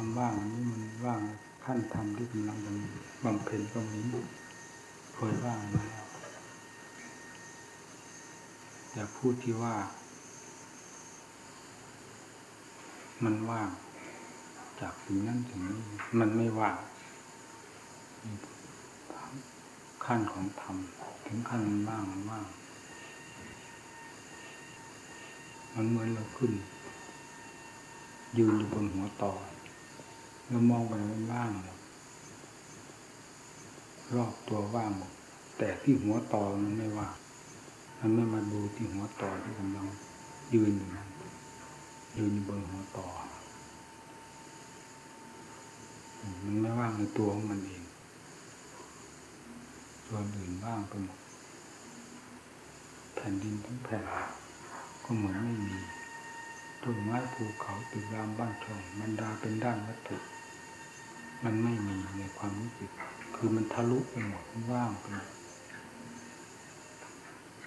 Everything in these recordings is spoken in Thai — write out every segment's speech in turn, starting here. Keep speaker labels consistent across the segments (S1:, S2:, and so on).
S1: ความว่างอันนี้มันว่างขั้นธรรมที่กำลังบำเพ็ญก็มีเคยว่างมาแล้วอย่าพูดที่ว่า มันว่างจากถึงนั้นถึงนี้มันไม่ว่างขั้นของธรรมถึงขั้นมันว่างมันว่างมันเหมือนเราขึ้นยืนอยู่บนหัวต่อ เรามองไปมันว่างหมดรอบตัวว่างหมดแต่ที่หัวต่อมันไม่ว่างมันไม่มาดูที่หัวต่อที่กำลังยืนอยู่นั้นยืนอยู่บนหัวต่อ มันไม่ว่างในตัวของมันเองส่วนอื่นว่างไปหมดแผ่นดินทั้งแผ่นก็เหมือนไม่มีต้นไม้ภูเขาตึกรามบ้านช่องมันดาเป็นด้านวัตถุ มันไม่มีในความรู้สึก คือมันทะลุไปหมดมว่างไปหมด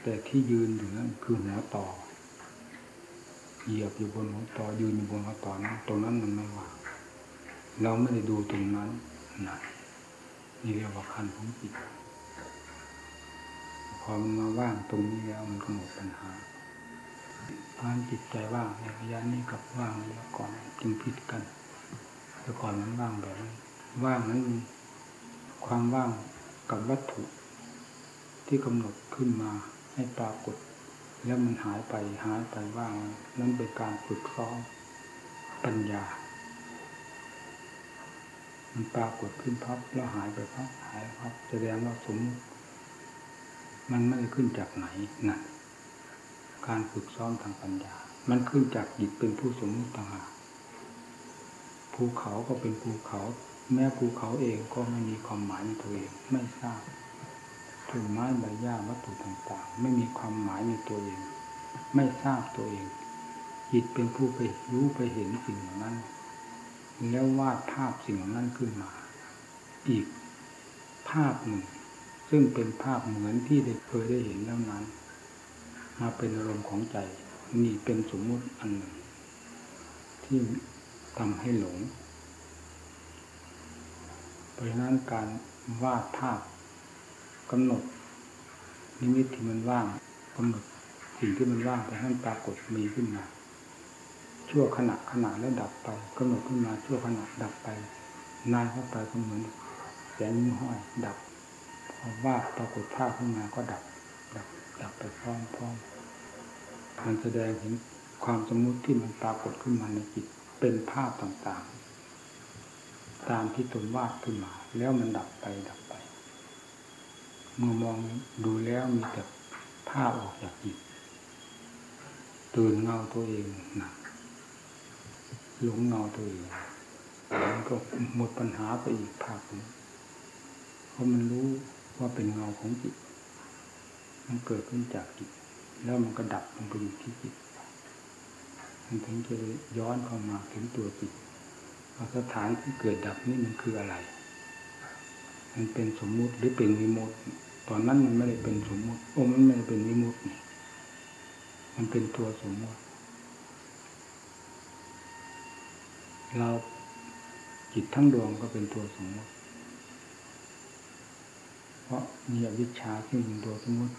S1: แต่ที่ยืนอยู่นั้นคือหัวต่อ เหยียบอยู่บนหัวต่อยืนอยู่บนหัวต่อนั้นตรงนั้นมันไม่ว่างเราไม่ได้ดูตรงนั้นนะนี่เรียกว่าคันของจิตพอมันมาว่างตรงนี้แล้วมันก็หมดปัญหาพานจิตใจว่างในระยะนี้กับว่างแล้วก่อนจึงผิดกัน แต่ก่อนมันว่างแบบนี้ว่างนั้นความว่างกับวัตถุ ที่กำหนดขึ้นมาให้ปรากฏ แล้วมันหายไปหายไปว่างนั่นเป็นการฝึกซ้อมปัญญา มันปรากฏขึ้นพับแล้วหายไปพับหายพับแสดงว่าสมมันไม่ได้ขึ้นจากไหนนะการฝึกซ้อมทางปัญญา มันขึ้นจากจิตเป็นผู้สมมติต่างหาก ภูเขาก็เป็นภูเขา แม้ภูเขาเองก็ไม่มีความหมายในตัวเองไม่ทราบต้นไม้ใบหญ้าวัตถุต่างๆ ไม่มีความหมายในตัวเอง ไม่ทราบตัวเอง จิตเป็นผู้ไปรู้ไปเห็นสิ่งเหล่านั้น แล้ววาดภาพสิ่งเหล่านั้นขึ้นมา อีกภาพหนึ่ง ซึ่งเป็นภาพเหมือนที่ได้เคยได้เห็นแล้วนั้น มาเป็นอารมณ์ของใจ นี่เป็นสมมุติอันหนึ่ง ที่ ทำให้หลง เพราะฉะนั้นการวาดภาพกำหนด นิมิตที่มันว่างกำหนดสิ่งที่มันว่างไปให้ปรากฏมีขึ้นมา ชั่วขณะขณะแล้วดับไปกำหนดขึ้นมาชั่วขณะดับไป นานเข้าไปก็เหมือนแสงนิ้วห้อยดับพอวาดปรากฏภาพขึ้นมาก็ดับ ดับดับไปพร้อมๆมันแสดงเห็นความสมมุติที่มันปรากฏขึ้นมาในจิต เป็นภาพต่างๆ ตามที่ตนวาดขึ้นมา แล้วมันดับไปดับไป เมื่อมองดูแล้วมีแต่ภาพออกจากจิตตื่นเงาตัวเองนะหลงเงาตัวเองมันก็หมดปัญหาไปอีกภาคนึงเพราะมันรู้ว่าเป็นเงาของจิต มันเกิดขึ้นจากจิต แล้วมันก็ดับลงไปอยู่ที่จิต มันถึงจะย้อนเข้ามาถึงตัวจิตว่าสถานที่เกิดดับนี่มันคืออะไร มันเป็นสมมุติหรือเป็นวิมุตติตอนนั้นมันไม่ได้เป็นสมมุติโอ้มันไม่ได้เป็นวิมุตตินี่มันเป็นตัวสมมุติ เราจิตทั้งดวงก็เป็นตัวสมมติ เพราะมีอวิชชาที่เป็นตัวสมมติ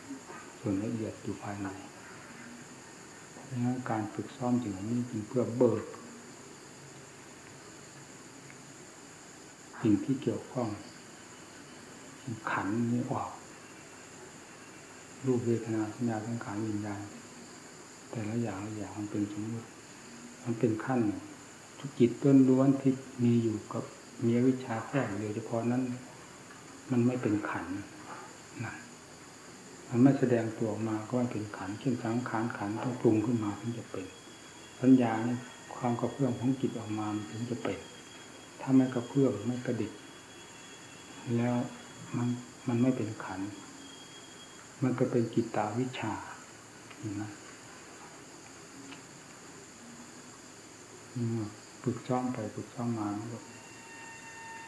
S1: ส่วนละเอียดอยู่ภายใน นั้นการฝึกซ้อมสิ่งนี้จึงเพื่อเบิกสิ่งที่เกี่ยวข้องขันนี้ออก รูปเวทนาสัญญาสังขารวิญญาณแต่ละอย่างละอย่างมันเป็นสมมติมันเป็นขั้นหนึ่งจิตต้นล้วนที่มีอยู่กับมีวิชาแค่เดียวเฉพาะนั้น มันไม่เป็นขันนะ มันไม่แสดงตัวออกมาก็ไม่เป็นขันเช่นสังขารขันต้องปรุงขึ้นมาถึงจะเป็นสัญญาเนี่ยความกระเพื่อมของจิตออกมาถึงจะเป็น ถ้าไม่กระเพื่อมไม่กระดิก แล้วมันมันไม่เป็นขัน มันก็เป็นจิตตาวิชาเห็นะฝึกซ้อมไปฝึกซ้อมมาก็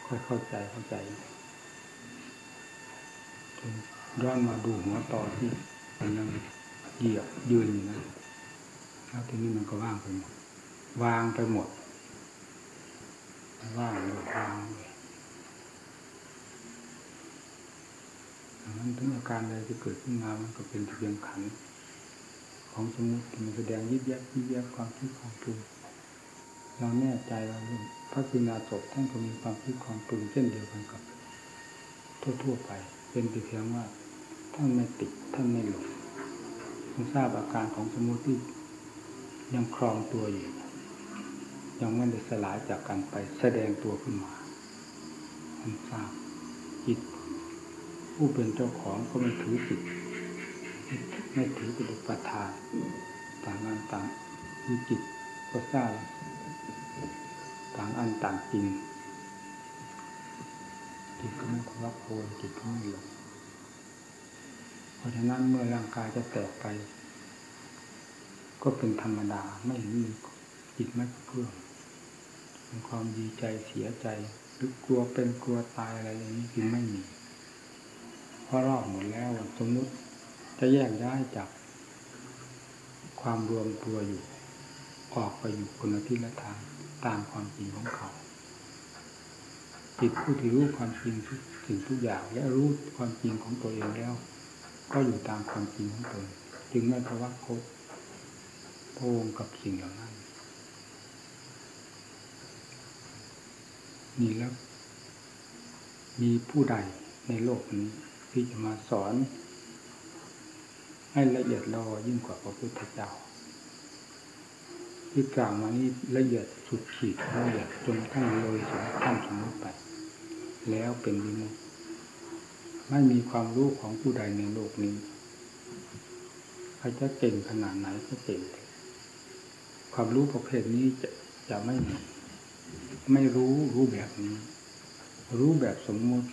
S1: ค่อยเข้าใจเข้าใจจน ย้อนมาดูหัวต่อที่มันยังเหยียบยืนอยู่นะแล้วทีนี้มันก็ว่างไปหมด วางไปหมด ว่างเลยวางเลยดังนั้นถึงอาการใดที่เกิดขึ้นมา มันก็เป็นเพียงขัน ของสมมติมันแสดงยิบยับยิบยับความคิดความปรุงเราแน่ใจว่าพระกินาศพท่านก็มีความคิดความปรุงเช่นเดียวกันกับทั่วๆไป เป็นเพียงว่า ท่านไม่ติดท่านไม่หลงท่านทราบอาการของสมมติที่ยังครองตัวอยู่ ยังไม่ได้สลายจากกันไปแสดงตัวขึ้นมาท่านทราบจิต ผู้เป็นเจ้าของก็ไม่ถือสิทธิ์ไม่ถือเป็นอุปทานต่างอันต่างมีจิตก็ทราบต่างอันต่างจริงจิตก็ไม่รับโคนจิตก็ไม่หลง ราะฉะนั้นเมื่อร่างกายจะแตกไป ก็เป็นธรรมดาไม่มีจิตไม่เพื่อเป็นความดีใจเสียใจหรือกลัวเป็นกลัวตายอะไรอย่างนี้จึงไม่มีเพราะรอบหมดแล้วสมมติจะแยกย้ายจากความรวมตัวอยู่ ออกไปอยู่คนละทิศละทางตามความจริงของเขาจิตผู้ที่รู้ความจริงทุกสิ่งทุกอย่างและรู้ความจริงของตัวเองแล้ว ก็อยู่ตามความจริงของตนจึงไม่ภาวะพบพงกับสิ่งเหล่านั้นนี่แล้ว มีผู้ใดในโลกนี้ที่จะมาสอน ให้ละเอียดรอยิ่งกว่าพระพุทธเจ้าที่กล่าวมานี้ละเอียดสุดขีดละเอียดจนขั้นเลยสมขั้นสมมติไป แล้วเป็นวิมุตติ ไม่มีความรู้ของผู้ใดในโลกนี้ใครจะเก่งขนาดไหนก็เก่ง ความรู้ประเภทนี้จะจะไม่มีไม่รู้รู้แบบนี้ รู้แบบสมมุติ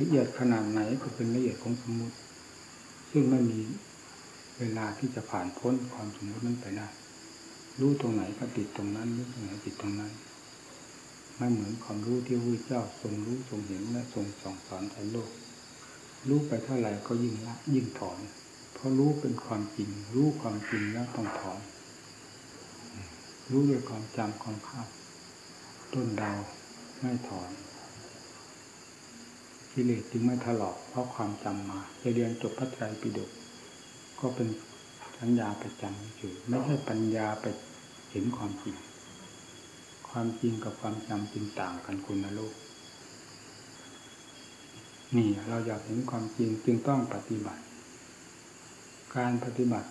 S1: ละเอียดขนาดไหนก็เป็นละเอียดของสมมุติ ซึ่งไม่มีเวลาที่จะผ่านพ้นความสมมตินั้นไปได้รู้ตรงไหนก็ติดตรงนั้นรู้ตรงไหนติดตรงนั้น ไม่เหมือนความรู้ที่พระเจ้าทรงรู้ทรงเห็นและทรงส่องสอนในโลก รู้ไปเท่าไหร่ก็ยิ่งละยิ่งถอน เพราะรู้เป็นความจริง รู้ความจริงแล้วต้องถอน รู้ด้วยความจำความคาดต้นดาวไม่ถอนกิเลสจึงไม่ถลอกเพราะความจำมาจะเรียนจบพระไตรปิฎกก็เป็นสัญญาไปจำอยู่ไม่ใช่ปัญญาไปเห็นความจริง ความจริงกับความจำจึงต่างกันคุณนะโลกนี่เราอยากเห็นความจริงจึงต้องปฏิบัติ การปฏิบัติ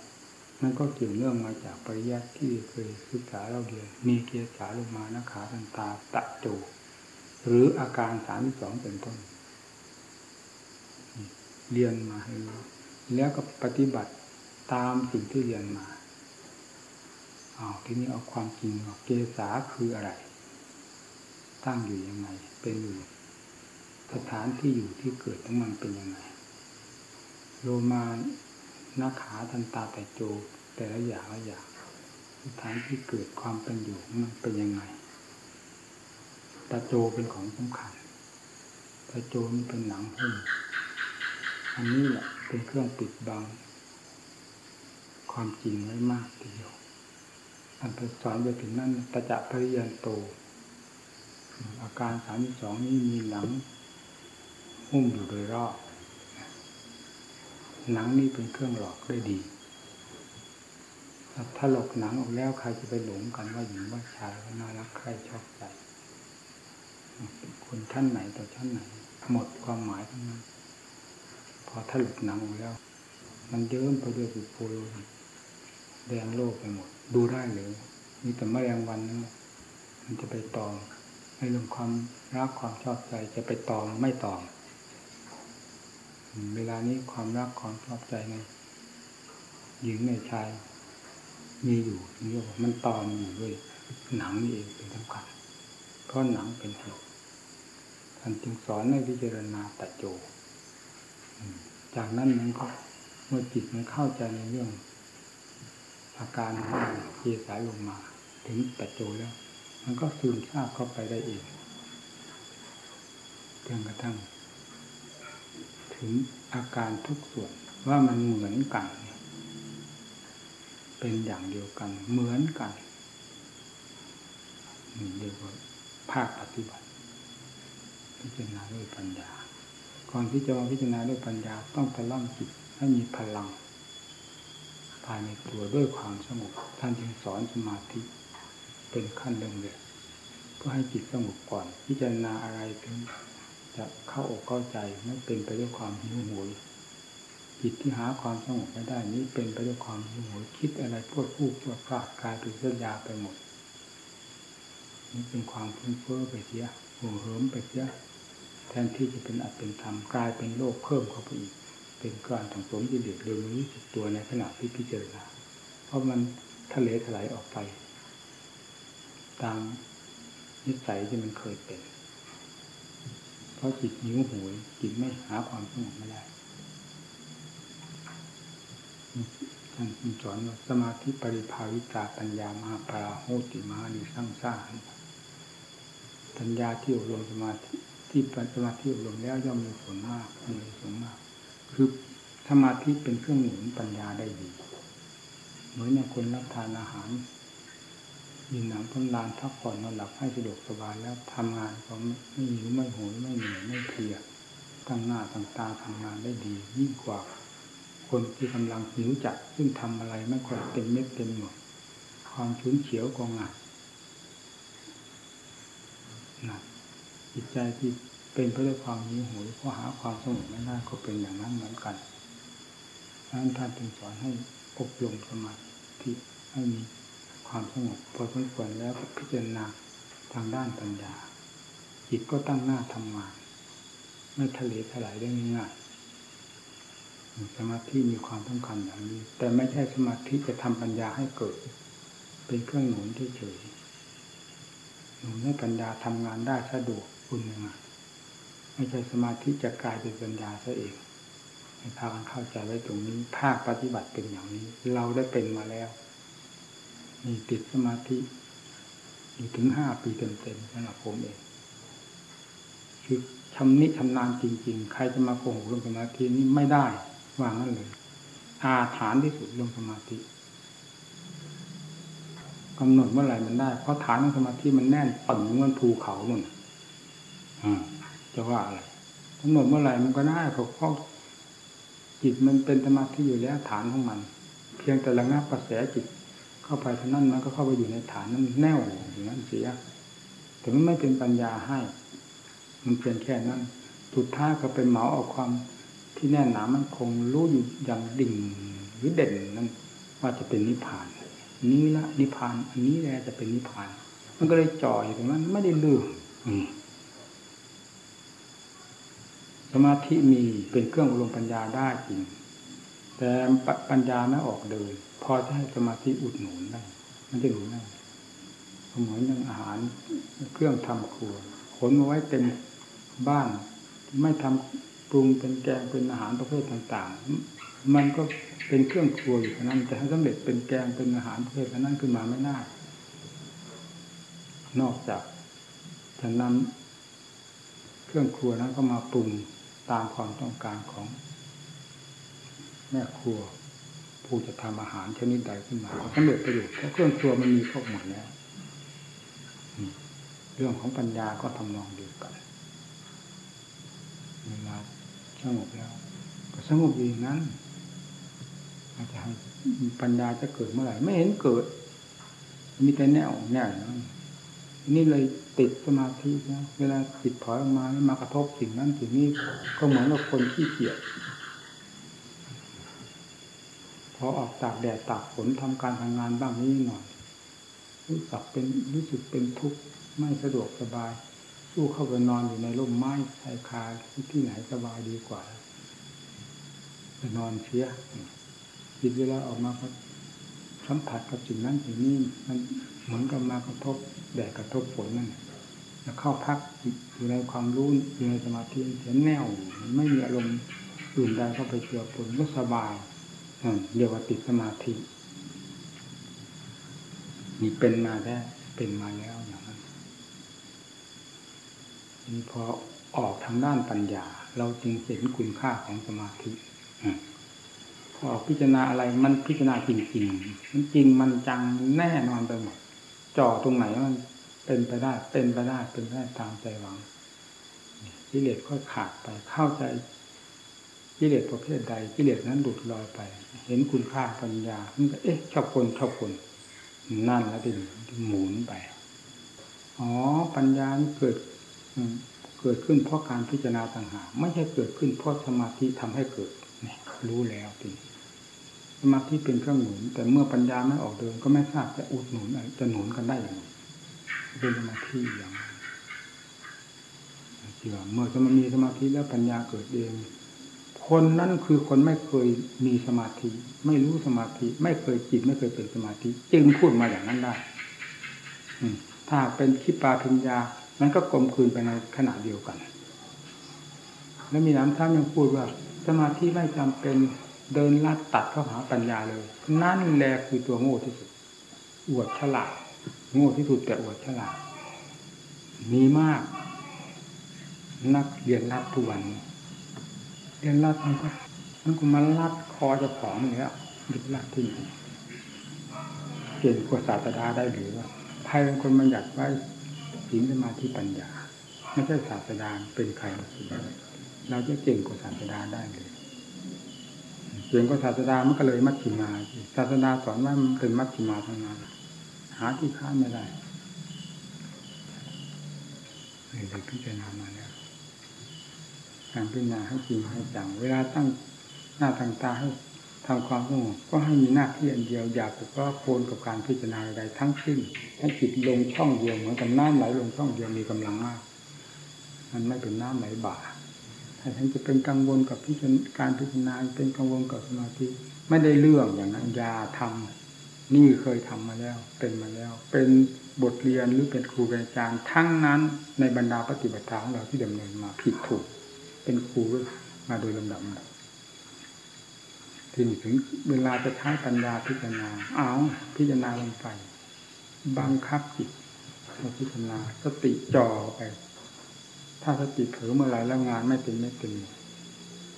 S1: นั่นก็เกี่ยวเนื่องมาจากปริยัติที่เคยศึกษาเราเรียนมีเกียรสาลงมานะขาตันตาตะโจหรืออาการสามสองเป็นต้นเรียนมาให้รู้แล้วก็ปฏิบัติตามสิ่งที่เรียนมา เอทีนี้เอาความจริงเกษาคืออะไร ตั้งอยู่ยังไง เป็นอยู่สถานที่อยู่ที่เกิดของมันเป็นยังไงโลมานาขาทันตาแต่โจแต่ละอย่างละอย่างสถานที่เกิดความเป็นอยู่มันเป็นยังไงตาโจเป็นของสำคัญตาโจนี่เป็นหนังหุ้มอันนี้แหละเป็นเครื่องปิดบัง ความจริงไว้มากทีเดียว อันไปสอนไปถึงนั่นตะจะปริยันโต อาการสามสองนี้มีหนังหุ้มอยู่โดยรอบหนังนี่เป็นเครื่องหลอกได้ดี ถ้าหลอกหนังออกแล้วใครจะไปหลงกันว่าหญิงว่าชายว่าน่ารักใครชอบใจคนท่านไหนต่อท่านไหน หมดความหมายทั้งนั้น พอถ้าหลุดหนังออกแล้ว มันเยิ้มไปด้วยบุโพลแดงโลกไปหมด ดูได้เลยมีแต่แมลงวันนั่นมันจะไปตอมในเรื่องความรักความชอบใจจะไปตอมไม่ตอมเวลานี้ความรักความชอบใจในหญิงในชาย มีอยู่นี่มันตอมอยู่ด้วยหนังนี่เองเป็นสำคัญเพราะหนังเป็นเหตุท่านจึงสอนให้พิจารณาตัดโจจากนั้นมันก็เมื่อจิตมันเข้าใจในเรื่อง อาการของเกสายลงมา ถึงตัดโจแล้ว มันก็ซึมซาบเข้าไปได้เองจนกระทั่ง ถึงอาการทุกส่วนว่ามันเหมือนกัน เป็นอย่างเดียวกัน เหมือนกันเรียกว่าภาคปฏิบัติ พิจารณาด้วยปัญญา ก่อนที่จะมาพิจารณาด้วยปัญญาต้องตะล่อมจิตให้มีพลัง ภายในตัวด้วยความสงบท่านจึงสอนสมาธิเป็นขั้นเรื่องเดียเพื่อให้จิตสงบก่อน พิจารณาอะไรถึงจะเข้าอกเข้าใจไม่เป็นไปด้วยความหิวโหยจิตที่หาความสงบไม่ได้นี้เป็นไปด้วยความหิวโหยคิดอะไรพวดพูดพวดพลาดกลายเป็นเรื่อยาไปหมด นี่เป็นความฟุ้งเฟ้อไปเสียหัวเหิมไปเสียแทนที่จะเป็นอัตเป็นธรรมกลายเป็นโลกเพิ่มเข้าไปอีก เป็นการถังสมกิเลสเรื่องนี้สึกตัวในขณะที่พิจารณาเพราะมันทะเลถลายออกไป ตามนิสัยที่มันเคยเป็น เพราะจิตหิวโหยจิตไม่หาความสงบไม่ได้ท่านสอนว่าสมาธิปริภาวิตาปัญญามาปราโหติมานิสร้างสร้างปัญญาที่อบรมสมาธิที่สมาธิอบรมแล้วย่อมมีผลมากมีผลมาก คือสมาธิเป็นเครื่องหนุนปัญญาได้ดีเหมือนอย่างคนรับทานอาหารยินหนังพ้นลานพักผ่อนนอนหลับให้สะดวกสบายแล้วทำงานก็ไม่หิวไม่โหยไม่เหนื่อยไม่เพลียตั้งหน้าตั้งตาทำงานได้ดี ยิ่งกว่า คนที่กำลังหิวจัดซึ่งทำอะไรไม่ค่อยเต็มเม็ดเต็มหน่วยความชุนเฉียวกองงานนะจิตใจที่ เป็นไปด้วยความหิวโหยเพราะหาความสงบไม่ได้ก็เป็นอย่างนั้นเหมือนกันนั้นท่านจึงสอนให้อบรมสมาธิให้มีความสงบพอสมควรแล้วพิจารณาทางด้านปัญญา จิตก็ตั้งหน้าทำงานไม่ทะเลถลายได้ง่ายสมาธิมีความสำคัญอย่างนี้ แต่ไม่ใช่สมาธิจะทำปัญญาให้เกิด เป็นเครื่องหนุนเฉยหนุนให้ปัญญาทำงานได้สะดวกคุณยังไง ไม่ใช่สมาธิจะกลายเป็นปัญญาซะเองให้พากันเข้าใจไว้ตรงนี้ ภาคปฏิบัติเป็นอย่างนี้ เราได้เป็นมาแล้ว มีติดสมาธิ อยู่ถึงห้าปีเต็มๆสำหรับผมเองคือชำนิชำนาญจริง ๆ ใครจะมาโกหกเรื่องสมาธินี้ไม่ได้วางนั่นเลย อาฐานที่สุดเรื่องสมาธิกำหนดเมื่อไหร่มันได้ เพราะฐานของสมาธิมันแน่นปั่นเหมือนภูเขาหมดอ่า จะว่าอะไรกำหนดเมื่อไหร่มันก็ได้เพราะจิตมันเป็นสมาธิอยู่แล้วฐานของมัน เพียงแต่ระงับกระแสจิตเข้าไปเท่านั้นมันก็เข้าไปอยู่ในฐานนั้นแน่วอย่างนั้นเสียแต่มันไม่เป็นปัญญาให้ มันเพียงแค่นั้นสุดท้ายก็เป็นเหมาเอาความที่แน่นหนามันคงรู้อยู่อย่างดิ่งหรือเด่นนั้นว่าจะเป็นนิพพาน นี้ละนิพพาน อันนี้แหละจะเป็นนิพพาน มันก็เลยจ่ออยู่ตรงนั้นไม่ได้ลืม สมาธิมีเป็นเครื่องอารมณ์ปัญญาได้จริง แต่ปัญญาไม่ออกเดินพอจะให้สมาธิอุดหนุนได้ มันจะหนุนได้เหมือนอย่างอาหารเครื่องทำครัว ขนมาไว้เต็มบ้าน ไม่ทำปรุงเป็นแกงเป็นอาหารประเภทต่างๆ มันก็เป็นเครื่องครัวอยู่เท่านั้นแต่ให้สำเร็จเป็นแกงเป็นอาหารประเภทนั้นขึ้นมาไม่น่านอกจากจะนำเครื่องครัวนั้นก็มาปรุง ตามความต้องการของ แม่ครัว ผู้จะทำอาหารชนิดใดขึ้นมาก็สำเร็จประโยชน์เพราะเครื่องครัวมันมีครบหมดแล้วเรื่องของปัญญาก็ทำนองเดียวกันเวลาสงบแล้ว ก็สงบอย่างนั้นอาจจะปัญญาจะเกิดเมื่อไหร่ ไม่เห็นเกิด มีแต่แนวแนวนั้นนี่เลย ติดสมาธินะเวลาติดถอยออกมามากระทบสิ่งนั้นสิ่งนี้ก็เหมือนกับคนที่เกียจพอออกตากแดดตากฝนทำการทำงานบ้างนี้หน่อยรู้สึกเป็นรู้สึกเป็นทุกข์ไม่สะดวกสบายสู้เข้าไปนอนอยู่ในร่มไม้ชายคาที่ไหนสบายดีกว่าไปนอนเชียจิตเวลาออกมาก็สัมผัสกับสิ่งนั้นสิ่งนี้มันเหมือนกับมากระทบแดดกระทบฝนนั่น จะเข้าพักอยู่ในความรู้อยู่ในสมาธิเสียแน่วไม่มีอารมณ์อื่นใดเข้าไปเชื่อผลก็สบายเรียกว่าติดสมาธิมีเป็นมาได้เป็นมาแล้วอย่างนั้นนี่พอออกทางด้านปัญญา เราจึงเห็นคุณค่าของสมาธิพอพิจารณาอะไรมันพิจารณาจริงๆมันจริงมันจังแน่นอนไปหมดจ่อตรงไหนมัน เป็นไปได้ เป็นไปได้ เป็นไปได้ตามใจหวังกิเลสค่อยขาดไปเข้าใจกิเลสประเภทใดกิเลสนั้นหลุดลอยไป เห็นคุณค่าปัญญามันก็เอ๊ะชอบคนชอบคนนั่นแล้วดิหมุนไปอ๋อปัญญาเกิดเกิดขึ้นเพราะการพิจารณาต่างหากไม่ใช่เกิดขึ้นเพราะสมาธิทำให้เกิดนี่รู้แล้วทีสมาธิเป็นเครื่องหนุน แต่เมื่อปัญญาไม่ออกเดินก็ไม่ทราบจะอุดหนุนจะหนุนกันได้อย่างไร เป็นสมาธิอย่างที่ว่าเมื่อสมามีสมาธิแล้วปัญญาเกิดเอง คนนั้นคือคนไม่เคยมีสมาธิ ไม่รู้สมาธิ ไม่เคยจิตไม่เคยเป็นสมาธิ จึงพูดมาอย่างนั้นได้ถ้าเป็นคิปาพิญญา มันก็กลมคืนไปในขณะเดียวกัน แล้วมีน้ำท่านยังพูดว่า สมาธิไม่จำเป็นเดินลัดตัดเข้าหาปัญญาเลย นั่นแหละคือตัวโง่ที่สุดอวดฉลาด โง่ที่สุดแต่อวดฉลาดมีมาก นักเรียนรัดทุกวันเรียนรัดมันก็มันก็มาลัดคอเจ้าของนี่แล้วยึดรัดที่ไหนเก่งกว่าศาสดาได้หรือว่าใครเป็นคนบัญญัติไว้ศีลสมาธิปัญญา ไม่ใช่ศาสดาเป็นใครเราจะเก่งกว่าศาสดาได้เลยเก่งกว่าศาสดามันก็เลยมัชฌิมาศาสดาสอนว่ามันเป็นมัชฌิมาทั้งนั้น หาที่ค้านไม่ได้เลยพิจารณามาแล้วการพิจารณาให้จริงให้จังเวลาตั้งหน้าตั้งตาให้ทำความสงบก็ให้มีหน้าที่อันเดียวอยากก็โคนกับการพิจารณาใดทั้งสิ้นให้จิตลงช่องเดียวเหมือนกับน้ำไหลลงช่องเดียวมีกำลังมาก มันไม่เป็นน้ำไหลบ่าถ้าฉันจะเป็นกังวลกับพิจารณาเป็นกังวลกับสมาธิไม่ได้เรื่องอย่างนั้นยาทำ นี่เคยทำมาแล้ว เป็นมาแล้ว เป็นบทเรียนหรือเป็นครูเป็นอาจารย์ทั้งนั้นในบรรดาปฏิบัติธรรมของเราที่ดำเนินมาผิดถูก เป็นครูมาโดยลำดับทีนี่ถึงเวลาจะใช้ปัญญาพิจารณาเอาพิจารณาลงไปบังคับจิตมาพิจารณาสติจ่อไป ถ้าสติเผลอเมื่อไรแล้วงานไม่เป็นไม่เป็น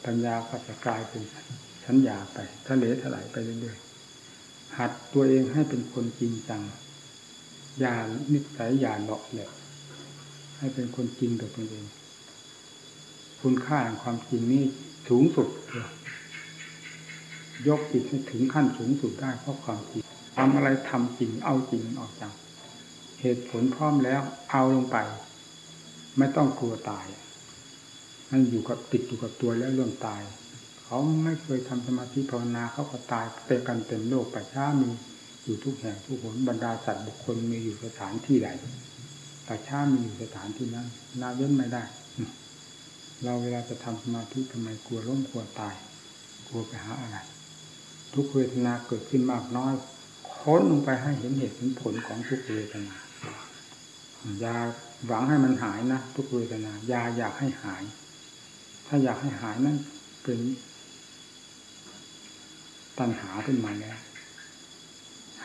S1: ปัญญาก็จะกลายเป็นสัญญาไปทะเลถลายไปเรื่อย หัดตัวเองให้เป็นคนจริงจัง อย่านิสัยอย่าหลอกแหละให้เป็นคนจริงกับตัวเอง คุณค่าแห่งความจริงนี่สูงสุดเลยยกจิตให้ถึงขั้นสูงสุดได้เพราะความจริงทำอะไรทำจริง เอาจริงออกจากเหตุผลพร้อมแล้ว เอาลงไป ไม่ต้องกลัวตาย มันอยู่กับติดอยู่กับตัวแล้วเรื่องตาย เขาไม่เคยทำสมาธิภาวนาเขาก็ตายเต็มกันเต็มโลกประชามีอยู่ทุกแห่งทุกหนบรรดาสัตว์บุคคลมีอยู่สถานที่ใดประชามีอยู่สถานที่นั้นนาเว้นไม่ได้ เราเวลาจะทำสมาธิทำไมกลัวล้มกลัวตาย กลัวไปหาอะไร ทุกเวทนาเกิดขึ้นมากน้อยค้นลงไปให้เห็นเหตุเห็นผลของทุกเวทนาอย่าหวังให้มันหายนะทุกเวทนาอย่าอยากให้หาย ถ้าอยากให้หายนั่นเป็น ตัณหาขึ้นมาแล้ว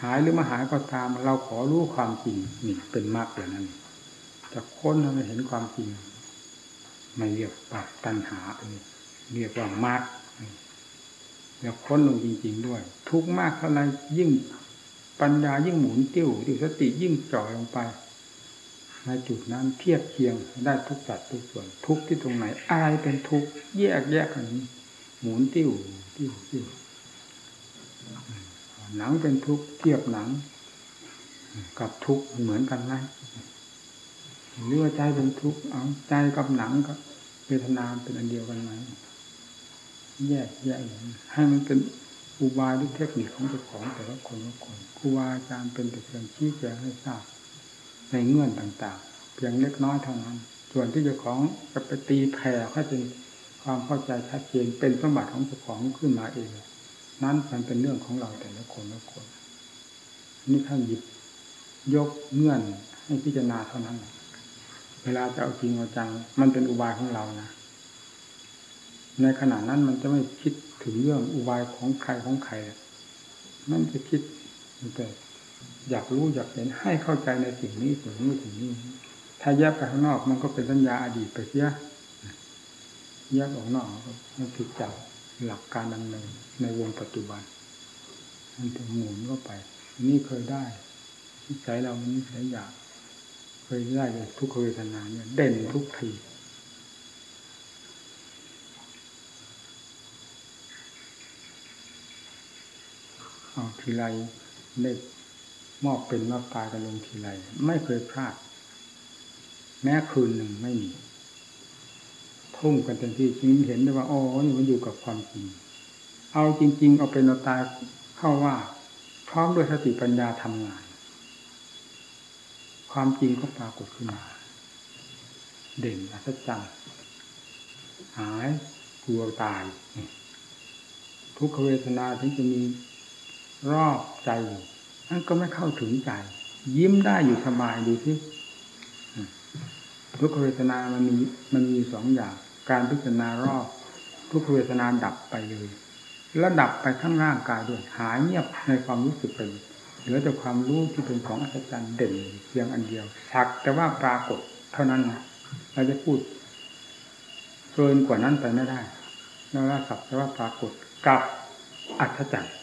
S1: หายหรือไมาหายก็ตาม เราขอรู้ความจริงนี่เป็นมากอย่างนั้นจะค้นให้เห็นความจริงไม่เรียกปัดตัณหาเรียกว่ามากแล้วค้นลงจริง ๆ ด้วย ทุกมากเท่าไรยิ่งปัญญายิ่งหมุนติ้วดิสติยิ่งจ่อลงไปในจุดนั้นเทียบเคียงได้ทุกสัดทุกส่วนทุกที่ตรงไหนอะไรเป็นทุกแยกแยกกันนี้หมุนติ้วติ้วติ้ว หนังเป็นทุกข์เทียบหนัง กับทุกข์เหมือนกันไหมหรือว่าใจเป็นทุกข์เอาใจกับหนังกับเวทนาเป็นอันเดียวกันไหมแยกแยกให้มันเป็นอุบายหรือเทคนิคของเจ้าของแต่ละคนละคนครูบาอาจารย์เป็นแต่เพียงชี้แจงให้ทราบในเงื่อนต่างๆ เพียงเล็กน้อยเท่านั้น ส่วนที่เจ้าของจะไปตีแผ่ให้เป็นความเข้าใจชัดเจนเป็นสมบัติของเจ้าของขึ้นมาเอง นั้นมันเป็นเรื่องของเราแต่ละคนละคน นี่ท่านหยิบยกเงื่อนให้พิจารณาเท่านั้น เวลาจะเอาจริงเอาจัง มันเป็นอุบายของเรานะ ในขณะนั้นมันจะไม่คิดถึงเรื่องอุบายของใครของใครนั่นจะคิดแต่อยากรู้อยากเห็นให้เข้าใจในสิ่งนี้สิ่งนี้สิ่งนี้ ถ้าแยกไปข้างนอกมันก็เป็นสัญญาอดีตไปเสียแยกออกนอกมันผิดจาก หลักการดำเนินในวงปัจจุบันมันถึงหมุนเข้าไป นี่เคยได้ใจเรามันนิสัยอยากยได้ทุกเวทนาเนี่ยเด่นทุกทีเอาทีไรได้มอบเป็นมอบตายกันลงทีไรไม่เคยพลาด แม้คืนหนึ่งไม่มี ทุ่มกันเต็มที่จึงเห็นได้ว่าอ๋อนี่มันอยู่กับความจริง เอาจริง ๆ เอาเป็นเอาตายเข้าว่า พร้อมด้วยสติปัญญาทำงาน ความจริงก็ปรากฏขึ้นมา เด่นอัศจรรย์หายกลัวตาย ทุกขเวทนาถึงจะมีรอบใจอยู่นั่นก็ไม่เข้าถึงใจ ยิ้มได้อยู่สบายดูที่ทุกขเวทนามันมีมันมีสองอย่าง การพิจารณารอบทุกเวทนาดับไปเลย แล้วดับไปทั้งร่างกายด้วยหายเงียบในความรู้สึกไปเหลือแต่ความรู้ที่เป็นของอัศจรรย์เด่นเพียงอันเดียวสักแต่ว่าปรากฏเท่านั้นนะเราจะพูดเกินกว่านั้นไปไม่ได้นั่นว่าสักแต่ว่าปรากฏกับอัศจรรย์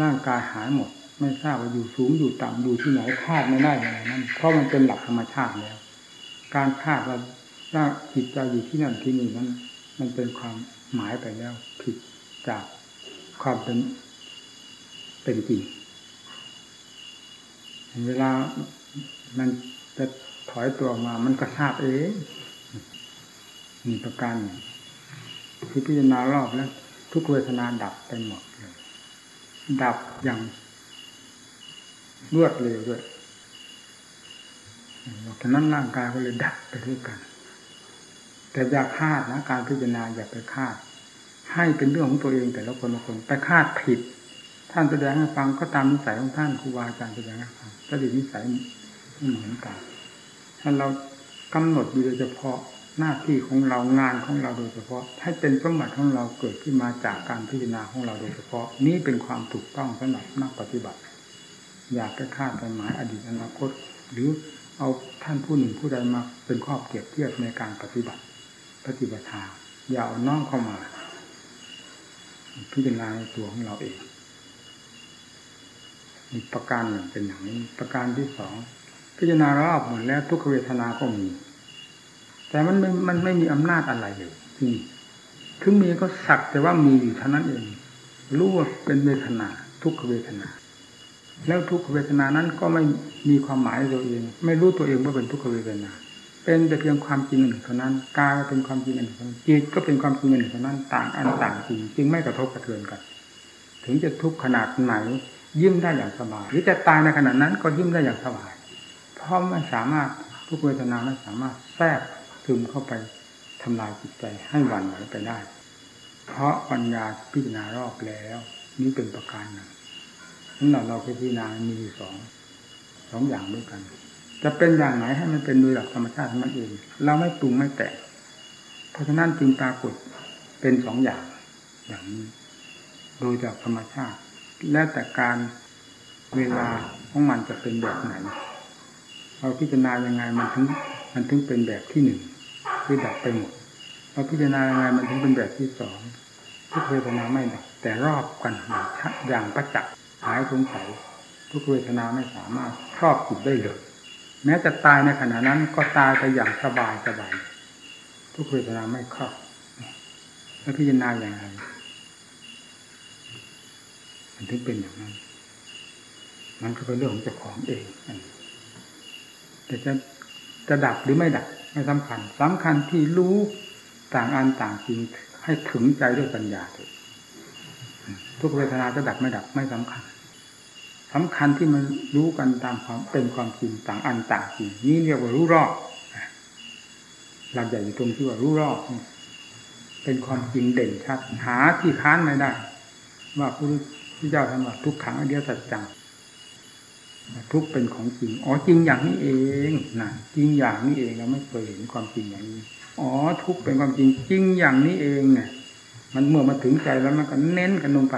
S1: ร่างกายหายหมด ไม่ทราบว่าอยู่สูงอยู่ต่ำอยู่ที่ไหนคาดไม่ได้อะไรนั้นเพราะมันเป็นหลักธรรมชาติแล้ว การคาดว่า ร่างจิตใจอยู่ที่นั่นที่นี่นั้น มันเป็นความหมายไปแล้ว ผิดจากความเป็นเป็นจริงเวลามันจะถอยตัวมา มันก็ทราบเองมีประการคือพิจารณารอบแล้ว ทุกเวทนาดับไปหมดเลยดับอย่างรวดเร็วด้วยฉะนั้นร่างกายก็เลยดับไปด้วยกัน แต่อย่าคาดนะการพิจารณาอย่าไปคาด ให้เป็นเรื่องของตัวเองแต่ละคนละคนไปคาดผิด ท่านแสดงให้ฟังก็ตามนิสัยของท่านครูบาอาจารย์แสดงให้ฟังก็ดีนิสัยเหมือนกันถ้าเรากำหนดโดยเฉพาะหน้าที่ของเรางานของเราโดยเฉพาะ ให้เป็นสมบัติของเราเกิดขึ้นมาจากการพิจารณาของเราโดยเฉพาะ นี้เป็นความถูกต้องสำหรับนักปฏิบัติ อยากไปคาดไปหมายอดีตอนาคต หรือเอาท่านผู้หนึ่งผู้ใดมาเป็นข้อเปรียบเทียบในการปฏิบัติ ปฏิบัติธรรมอย่าเอาน้องเข้ามา พิจารณาในตัวของเราเองอีกประการหนึ่งเป็นอย่างนี้ ประการที่สองพิจารณารอบหมดแล้วทุกเวทนาก็มี แต่มันไม่มันไม่มีอำนาจอะไรเลยที่ถึงมีก็สักแต่ว่ามีอยู่เท่านั้นเองรู้ว่าเป็นเวทนา ทุกเวทนา แล้วทุกเวทนานั้นก็ไม่มีความหมายตัวเอง ไม่รู้ตัวเองว่าเป็นทุกเวทนา เป็นแต่เพียงความจริงหนึ่งเท่านั้นกายก็เป็นความจริงหนึ่งเท่านั้นจิตก็เป็นความจริงหนึ่งเท่านั้นต่างอันต่างจริงจึงไม่กระทบกระเทือนกัน ถึงจะทุกข์ขนาดไหน ยิ้มได้อย่างสบายหรือจะตายในขณะนั้นก็ยิ้มได้อย่างสบาย เพราะมันสามารถทุกเวทนาไม่สามารถแทรกซึมเข้าไปทำลายจิตใจให้หวั่นไหวไปได้ เพราะปัญญาพิจารณารอบแล้ว นี้เป็นประการหนึ่งนั่นเราเราพิจารณามีสองสองอย่างด้วยกัน จะเป็นอย่างไหนให้มันเป็นโดยหลักธรรมชาติมันเอง เราไม่ปรุงไม่แต่เพราะฉะนั้นจึงปรากฏเป็นสองอย่างอย่างนี้ โดยจากธรรมชาติ แล้วแต่การเวลาของมันจะเป็นแบบไหน เราพิจารณายังไงมันถึง มันถึงเป็นแบบที่หนึ่งคือดับไปหมดเราพิจารณายังไงมันถึงเป็นแบบที่สองทุกเวทนาไม่ดับแต่รอบกันอย่างชัดอย่างประจักษ์หายสงสัยทุกเวทนาไม่สามารถครอบจิตได้เลย แม้จะตายในขณะนั้นก็ตายไปอย่างสบายสบาย ทุกเวทนาไม่ครอบแล้วพิจารณาอย่างไรมันถึงเป็นอย่างนั้น มันก็เป็นเรื่องของเจ้าของเองแต่จะจะดับหรือไม่ดับไม่สำคัญสำคัญที่รู้ต่างอันต่างจริงให้ถึงใจด้วยปัญญาเถอะทุกเวทนาจะดับไม่ดับไม่สำคัญ สำคัญที่มันรู้กันตามความเป็นความจริงต่างอันต่างจริงนี่เรียกว่ารู้รอบหลักใหญ่อยู่ตรงที่ว่ารู้รอบเป็นความจริงเด่นชัดหาที่ค้านไม่ได้ ว่าผู้ที่เจ้าท่านว่าทุกขังอเดียสัจจังทุกเป็นของจริง อ๋อจริงอย่างนี้เองนะจริงอย่างนี้เองเราไม่เคยเห็นความจริงอย่างนี้ อ๋อทุกเป็นความจริงจริงอย่างนี้เองเนี่ยมันเมื่อมาถึงใจแล้วมันก็เน้นกันลงไป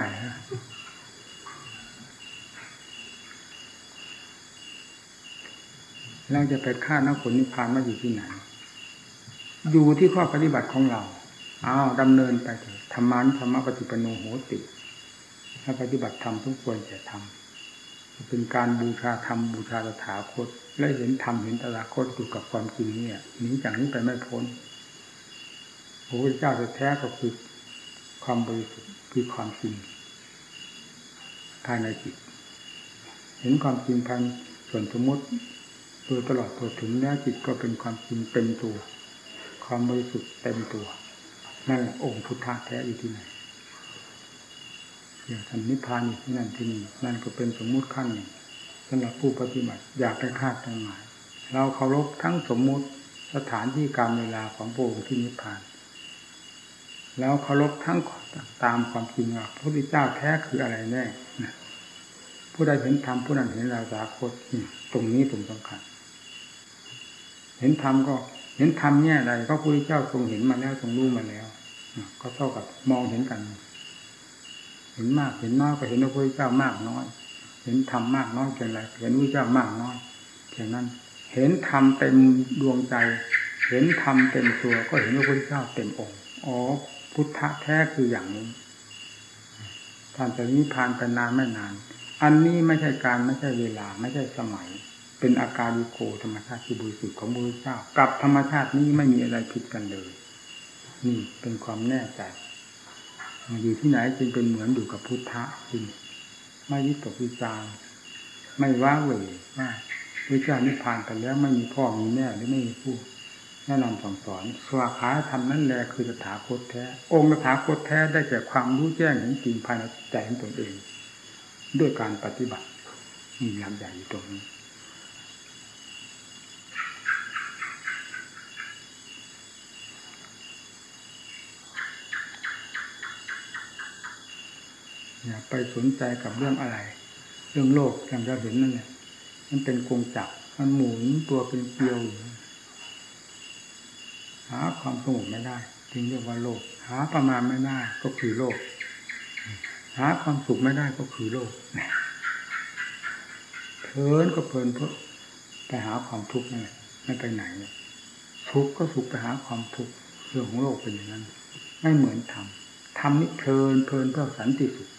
S1: เราจะไปฆ่านักผลนิพพานมาอยู่ที่ไหน อยู่ที่ข้อปฏิบัติของเราอ้าวดำเนินไปเถอะธรรมานธรรมปฏิปโนโหติถ้าปฏิบัติธรรมทุกควรจะทำเป็นการบูชาธรรมบูชาตถาคต และเห็นธรรมเห็นตถาคตอยู่กับความจริงเนี่ยหนีจากนี้ไปไม่พ้นพระพุทธเจ้าแท้ก็คือความบริสุทธิ์คือความจริงภายในจิต เห็นความจริงภายส่วนสมมติ โดยตลอดตัวถึงแล้จิตก็เป็นความจริงเต็มตัว ความบริสุทธิ์เต็มตัว นั่นแหละองค์พุทธะแท้อยู่ที่ไหนอย่างทำนิพพานอยู่ที่นั่นที่นี่นั่นก็เป็นสมมุติขั้นหนึ่งสำหรับผู้ปฏิบัติอยากไปคาดตั้งหมาย เราเคารพทั้งสมมุติสถานที่การเวลาของพระองค์ที่นิพพานแล้วเคารพทั้งตามความจริงว่าพระพุทธเจ้าแท้คืออะไรแน่ผู้ใดเห็นธรรมผู้นั้นเห็นเราสาคตตรงนี้ตรงสำคัญ เห็นธรรมก็ เห็นธรรมแง่ใดก็พระพุทธเจ้าทรงเห็นมาแล้วทรงรู้มาแล้วก็เท่ากับมองเห็นกัน เห็นมากเห็นน้อยก็เห็นพระพุทธเจ้ามากน้อย เห็นธรรมมากน้อยเพียงไรเห็นพระพุทธเจ้ามากน้อยเพียงนั้น เห็นธรรมเต็มดวงใจ เห็นธรรมเต็มตัว ก็เห็นพระพุทธเจ้าเต็มองค์อ๋อพุทธะแท้คืออย่างนี้ท่านจะนิพพานไปนานไม่นาน อันนี้ไม่ใช่การไม่ใช่เวลาไม่ใช่สมัย เป็นอาการิโกธรรมชาติที่บริสุทธิ์ของพระพุทธเจ้ากับธรรมชาตินี้ไม่มีอะไรผิดกันเลย นี่เป็นความแน่ใจอยู่ที่ไหนจึงเป็นเหมือนอยู่กับพุทธะจริงไม่วิตกวิจารไม่ว้าเหวว่าพระเจ้านิพพานกันแล้วไม่มีพ่อมีแม่หรือไม่มีผู้แนะนำสั่งสอนสวาขาธรรมนั่นแหละคือสถาคตแท้ องค์สถาคตแท้ได้แก่ความรู้แจ้งเห็นจริงภายในใจของตนเอง ด้วยการปฏิบัตินี่หลักใหญ่อยู่ตรงนี้ อย่าไปสนใจกับเรื่องอะไร เรื่องโลกอย่างเราเห็นนั่นแหละมันเป็นกงจักรมันหมุนตัวเป็นเกลียวหาความสงบไม่ได้จึงเรียกว่าโลก หาประมาณไม่ได้ก็คือโลก หาความสุขไม่ได้ก็คือโลกเพลินก็เพลินเพราะไปหาความทุกข์นั่นแหละไม่ไปไหนทุกข์ก็สุขไปหาความทุกข์เรื่องของโลกเป็นอย่างนั้น ไม่เหมือนธรรมธรรมนี่เพลินเพลินเพื่อสันติสุข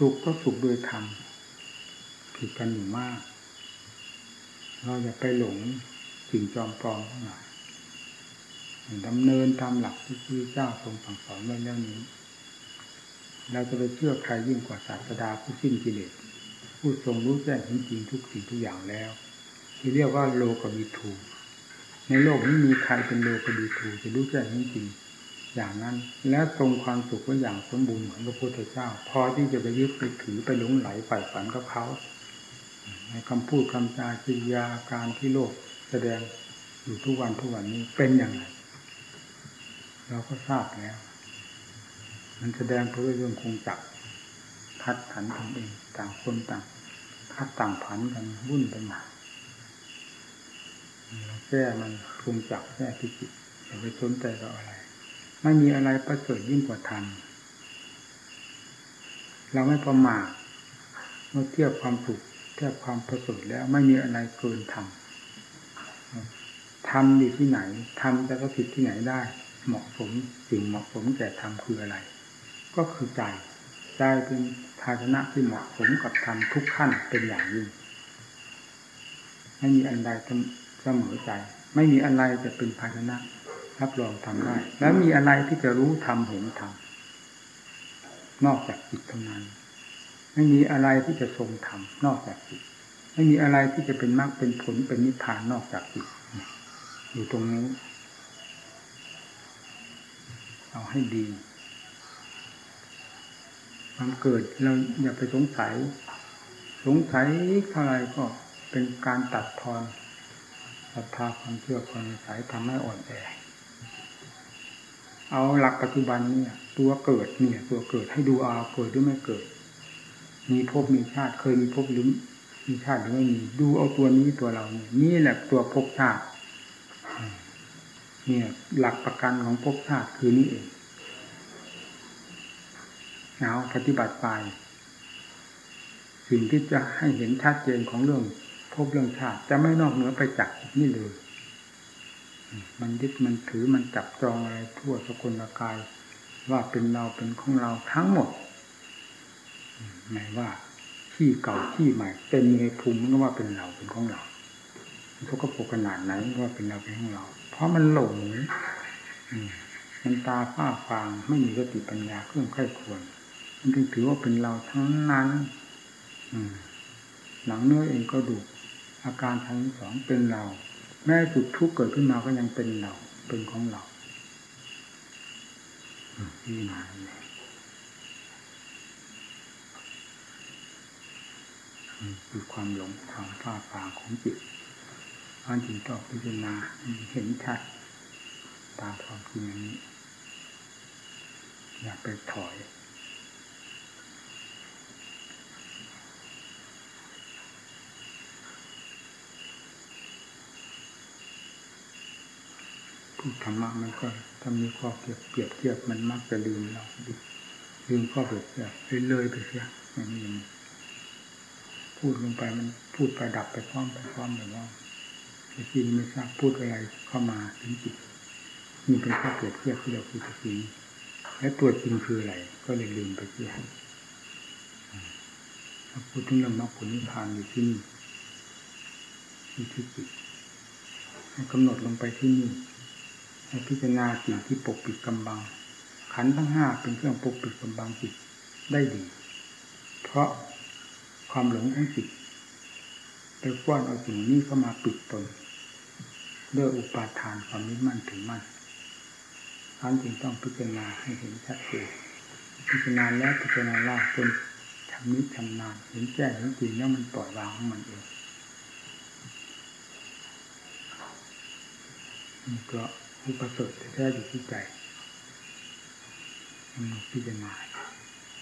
S1: สุขก็สุขโดยธรรมผิดกันอยู่มาก เราอย่าไปหลงสิ่งจอมปลอมทั้งหลายดำเนินตามหลักที่พระเจ้าทรงสั่งสอนไว้เรื่องนี้ เราจะไปเชื่อใครยิ่งกว่าศาสดาผู้สิ้นกิเลสผู้ทรงรู้แจ้งจริงทุกสิ่งทุกอย่างแล้ว ที่เรียกว่าโลกบิทูในโลกนี้มีใครเป็นโลกบิทูจะรู้แจ้งจริง อย่างนั้น แล้วทรงความสุขไว้อย่างสมบูรณ์เหมือนพระพุทธเจ้า พอที่จะไปยึดไปถือไปหลงไหลฝ่ายฝันกับเขาในคำพูดคำจากิยาการที่โลกแสดงอยู่ทุกวันทุกวันนี้เป็นอย่างไรเราก็ทราบแล้ว มันแสดงเพื่อเรื่องคงจักพัดผันตนเองต่างคนต่างพัดต่างผันกันวุ่นไปหมดเราแก้มันคงจักแก้ที่จิตอย่าไปสนใจกับอะไร ไม่มีอะไรประเสริฐยิ่งกว่าธรรม เราไม่ประมาทเมื่อเทียบความถูกเทียบความประเสริฐแล้วไม่มีอะไรเกินธรรมธรรมอยู่ที่ไหนธรรมจะก็ผิดที่ไหนได้ เหมาะสมสิ่งเหมาะสมแก่ธรรมคืออะไร ก็คือใจใจเป็นภาชนะที่เหมาะสมกับธรรมทุกขั้นเป็นอย่างยิ่งไม่มีอันใดเสมอใจ ไม่มีอะไรจะเป็นภาชนะ รับรองทำได้ แล้วมีอะไรที่จะรู้ทำเห็นทำนอกจากจิตเท่านั้น ไม่มีอะไรที่จะทรงทำนอกจากจิต ไม่มีอะไรที่จะเป็นมรรคเป็นผลเป็นนิพพานนอกจากจิตอยู่ตรงนี้ เอาให้ดีความเกิดเราอย่าไปสงสัย สงสัยเท่าไรก็เป็นการตัดทอนศรัทธาความเชื่อความสายทำให้อ่อนแอ เอาหลักปัจจุบันเนี่ย ตัวเกิดเนี่ย ตัวเกิดให้ดูเอาเกิดหรือไม่เกิด มีภพมีชาติเคยมีภพหรือมีชาติหรือไม่มีดูเอาตัวนี้ตัวเราเนี่ยนี่แหละตัวภพชาติ เนี่ย หลักประกันของภพชาติคือนี่เองเอาปฏิบัติไปสิ่งที่จะให้เห็นชัดเจนของเรื่องภพเรื่องชาติจะไม่นอกเหนือไปจากนี่เลย มันยึดมันถือมันจับจองอะไรทั่วสกุลกาย ว่าเป็นเราเป็นของเราทั้งหมดไม่ว่าสขี้เก่าขี้ใหม่เต็มในภูมิมันก็ว่าเป็นเราเป็นของเราเขาก็ปกขนาดไหนว่าเป็นเราเป็นของเรา เพราะมันหลงมันตาฝ้าฟางไม่มีสติปัญญาเครื่องไข้ควร มันจึงถือว่าเป็นเราทั้งนั้นหนังเนื้อเองก็ดูอาการทั้งสองเป็นเรา แม้จุดทุกข์เกิดขึ้นมาก็ยังเป็นเราเป็นของเราที่มาคือความหลงความฝ้าฟางของจิตอันจึงต้อพิจารณาเห็นชัดตามความจริงอย่างนี้ อย่าไปถอย พูดธรรมะมันก็ถ้ามีข้อเปรียบเปรียบเทียบมันมักจะลืมเราลืมข้อเปรียบเทียบเลยไปเสียอย่างนี้พูดลงไปมันพูดประดับไปพร้อมไปพร้อมแบบว่าจริงไม่ทราบพูดอะไรเข้ามาถึงจิตมีเป็นข้อเปรียบเทียบที่เราพูดจริงและตัวจริงคืออะไร ก็เลยลืมไปเสียถ้าพูดถึงเรื่องมรรคผลนิพพานอยู่ที่นี่ที่ที่จิตให้กำหนดลงไปที่นี่ ให้พิจารณาสิ่งที่ปกปิดกำบัง ขันทั้งห้าเป็นเครื่องปกปิดกำบังจิตได้ดี เพราะความหลงทั้งจิตไปกว้านเอาสิ่งนี้เข้ามาปิดตนด้วยอุปาทานความนี้มั่นถึงมั่นท่านจึงต้องพิจารณาให้เห็นชัดเจนพิจารณาแล้วพิจารณาล่าจนทำนิชำนาญเห็นแจ้งเห็นจริงแล้วมันปล่อยวางของมันเองนี่ก็ อุประเสมบทแท้อยู่ที่ใจมันพิจารณา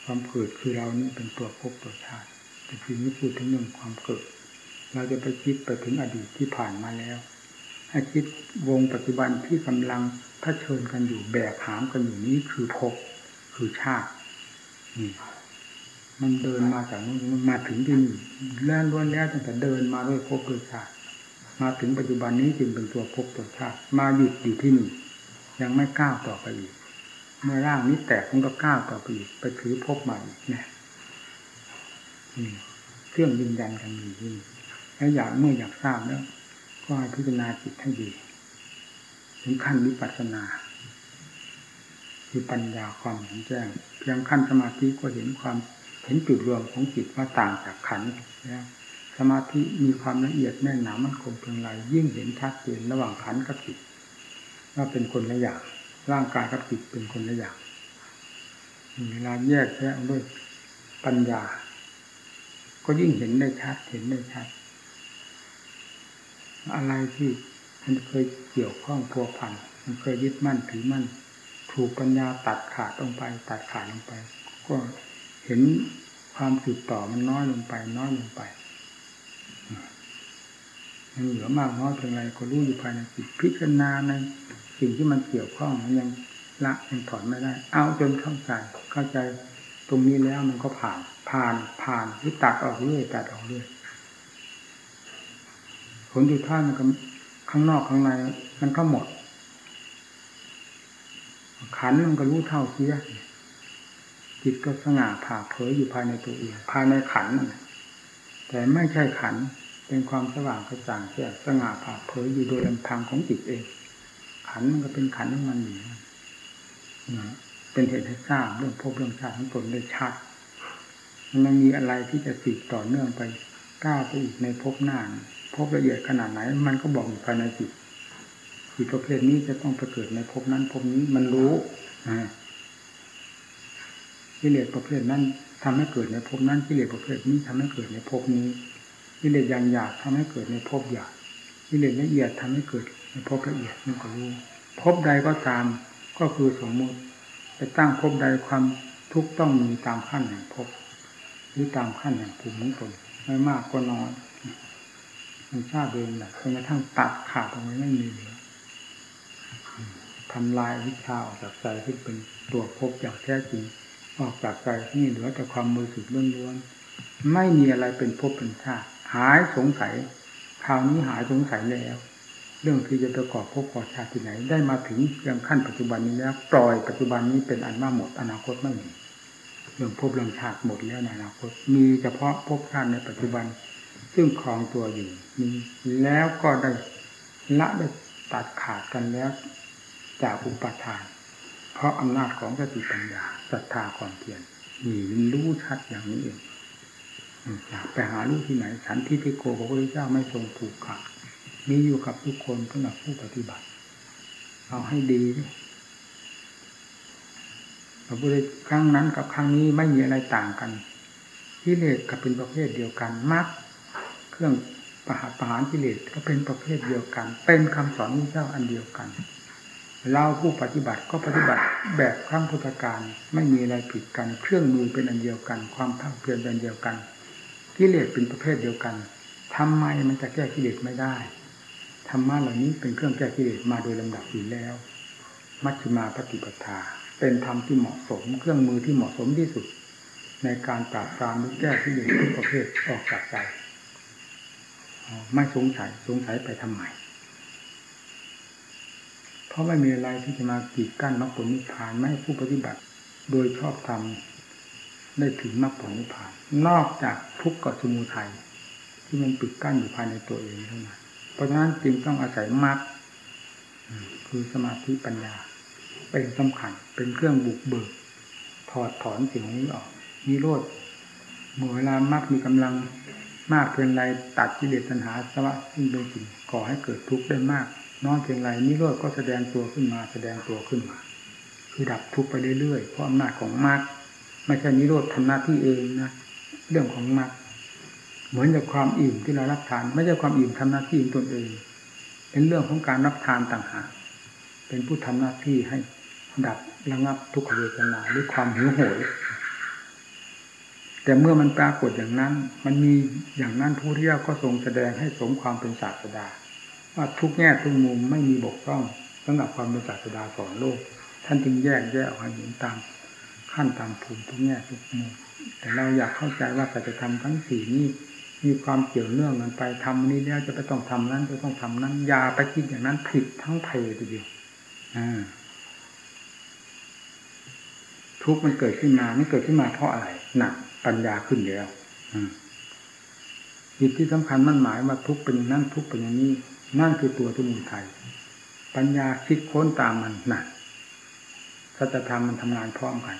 S1: ความเกิดคือเรานี่เป็นตัวภพตัวชาติ แต่ทีนี้พูดถึงเรื่องความเกิด เราจะไปคิดไปถึงอดีตที่ผ่านมาแล้วให้คิดวงปัจจุบันที่กำลังเผชิญกันอยู่แบกหามกันอยู่นี้คือภพคือชาตินี่มันเดินมาจากนู้นมาถึงที่นี่แล้วล้วนแล้วตั้งแต่เดินมาด้วยภพด้วยชาติ มาถึงปัจจุบันนี้จึงเป็นตัวภพตัวชาติ มาหยุดอยู่ที่นี่ยังไม่ก้าวต่อไปอีก เมื่อร่างนี้แตกมันก็ก้าวต่อไปอีกไปถือภพใหม่เนี่ยเครื่องยืนยันกันอยู่ที่นี่แล้วอยากเมื่ออยากทราบแล้ว ก็ให้พิจารณาจิตให้ดี ถึงขั้นวิปัสสนาคือปัญญาความเห็นแจ้ง เพียงขั้นสมาธิก็เห็นความเห็นจุดรวมของจิตว่าต่างจากขันแล้ว สมาธิมีความละเอียดแน่นหนามันคงเพียงไรยิ่งเห็นชัดเจนระหว่างขันกับจิตว่าเป็นคนละอย่างร่างกายกับจิตเป็นคนละอย่างเวลาแยกแยะด้วยปัญญา ก็ยิ่งเห็นได้ชัดเห็นได้ชัด อะไรที่มันเคยเกี่ยวข้องพัวพันมันเคยยึดมั่นถือมั่นถูกปัญญาตัดขาดลงไป ตัดขาดลงไป ก็เห็นความสืบต่อมันน้อยลงไป น้อยลงไป ยังเหลือมากน้อยเพียงไรก็รู้อยู่ภายในจิตพิจารณาในสิ่งที่มันเกี่ยวข้องมันยังละยังถอนไม่ได้ เอาจนเข้าใจเข้าใจตรงนี้แล้วมันก็ผ่าน ผ่านผ่านที่ตัดออกเรื่อยตัดออกเรื่อยผลที่ท่านมันก็ข้างนอกข้างในมันก็หมด ขันมันก็รู้เท่าเสียจิตก็สง่าผ่าเผยอยู่ภายในตัวเองภายในขันแต่ไม่ใช่ขัน เป็นความสว่างกระจ่างแจ้งสง่าผ่าเผยอยู่โดยลำพังของจิตเอง ขันมันก็เป็นขันของมันอยู่เป็นเหตุให้ทราบเรื่องพบเรื่องชาติของตนได้ชัดมันมีอะไรที่จะสืบต่อเนื่องไปก้าวไปอีกในภพหน้าพบละเอียดขนาดไหน มันก็บอกอยู่ภายในจิตจิตประเภทนี้จะต้องไปเกิดในภพนั้นภพนี้มันรู้กิเลสประเภทนั้นทำให้เกิดในภพนั้นกิเลสประเภทนี้ทำให้เกิดในภพนี้ กิเลสอย่างหยาบทำให้เกิดในภพหยาบกิเลสละเอียดทำให้เกิดในภพละเอียดนั่นก็รู้ภพใดก็ตามก็คือสมมติไปตั้งภพใดความทุกข์ต้องมีตามขั้นแห่งภพหรือตามขั้นแห่งภูมิของตนไม่มากก็น้อยมันทราบเองแหละจนกระทั่งตัดขาดออกไปไม่มีเหลือทำลายวิชาออกจากใจที่เป็นตัวภพอย่างแท้จริงออกจากใจที่เหลือแต่ความมือสุดล้วนๆไม่มีอะไรเป็นภพเป็นชาติ หายสงสัยคราวนี้หายสงสัยแล้ว เรื่องที่จะประกอบภพก่อชาติไหน ได้มาถึงยังขั้นปัจจุบันนี้แล้วปล่อยปัจจุบันนี้เป็นอันว่าหมดอนาคตไม่มีเรื่องภพเรื่องชาติหมดแล้วในอนาคตมีเฉพาะภพชาติในปัจจุบัน ซึ่งครองตัวอยู่มีแล้วก็ได้ละได้ตัดขาดกันแล้ว จากอุปทาน เพราะอำนาจของสติปัญญาศรัทธาความเพียรนี่รู้ชัดอย่างนี้เอง อยากไปหาลูกที่ไหนสันทิฏฐิโกพระพุทธเจ้าไม่ทรงผูกขาดมีอยู่กับทุกคนสำหรับผู้ปฏิบัติ เอาให้ดีพระพุทธครั้งนั้นกับครั้งนี้ไม่มีอะไรต่างกันกิเลสก็เป็นประเภทเดียวกันมรรคเครื่องประหารประหารกิเลสก็เป็นประเภทเดียวกัน เป็นคำสอนพระเจ้าอันเดียวกัน เราผู้ปฏิบัติก็ปฏิบัติแบบครั้งพุทธการไม่มีอะไรผิดกัน เครื่องมือเป็นอันเดียวกัน ความภาคเพียรเป็นอันเดียวกัน กิเลสเป็นประเภทเดียวกันทำไมมันจะแก้กิเลสไม่ได้ธรรมะเหล่านี้เป็นเครื่องแก้กิเลสมาโดยลำดับอยู่แล้ว มัชฌิมาปฏิปทา เป็นธรรมที่เหมาะสม เครื่องมือที่เหมาะสมที่สุด ในการปราบปรามหรือแก้กิเลสทุกประเภทออกจากใจไม่สงสัยสงสัยไปทำไมเพราะไม่มีอะไรที่จะมากีดกั้นมรรคผลนิพพานไม่ให้ผู้ปฏิบัติ โดยชอบธรรม ได้ถึงมรรคผลนิพพาน นอกจากทุกข์กับสมุทัยที่มันปิดกั้นอยู่ภายในตัวเองเท่านั้นเพราะฉะนั้นจึงต้องอาศัยมรรคคือสมาธิปัญญา เป็นสำคัญเป็นเครื่องบุกเบิก ถอดถอนสิ่งนี้ออกนิโรธเมื่อเวลามรรคมีกำลังมากเพียงไรตัดกิเลสตัณหาสวะซึ่งเป็นสิ่งก่อให้เกิดทุกข์ได้มาก น้อยเพียงไรนิโรธก็แสดงตัวขึ้นมาแสดงตัวขึ้นมา คือดับทุกข์ไปเรื่อยๆเพราะอำนาจของมรรค ไม่ใช่นิโรธทำหน้าที่เองนะเรื่องของมรรคเหมือนกับความอิ่มที่เรารับทาน ไม่ใช่ความอิ่มทำหน้าที่ของตนเองเป็นเรื่องของการรับทานต่างหากเป็นผู้ทำหน้าที่ให้ดับระงับทุกขเวทนาหรือความหิวโหยแต่เมื่อมันปรากฏอย่างนั้น มันมีอย่างนั้นผู้เรียกก็ทรงแสดงให้สมความเป็นศาสดา ว่าทุกแง่ทุกมุมไม่มีบกพร่องสำหรับความเป็นศาสดาสอนโลก ท่านจึงแยกแยกออกให้เห็นตาม ขั้นตามภูมิทุกแง่ทุกมุมแต่เราอยากเข้าใจว่าสัจธรรมทั้งสี่นี้มีความเกี่ยวเนื่องกันไปทำนี้แล้วจะไปต้องทำนั้นจะต้องทำนั้นยาไปคิดอย่างนั้นผิดทั้งเพทีเดียวทุกมันเกิดขึ้นมาไม่เกิดขึ้นมาเพราะอะไรหนักปัญญาขึ้นแล้วจิตที่สำคัญมันหมายว่าทุกเป็นนั่นทุกเป็นอย่างนี้ นั่นคือตัวสมุทัยปัญญาคิดค้นตามมันหนักสัจธรรมมันทำงานพร้อมกัน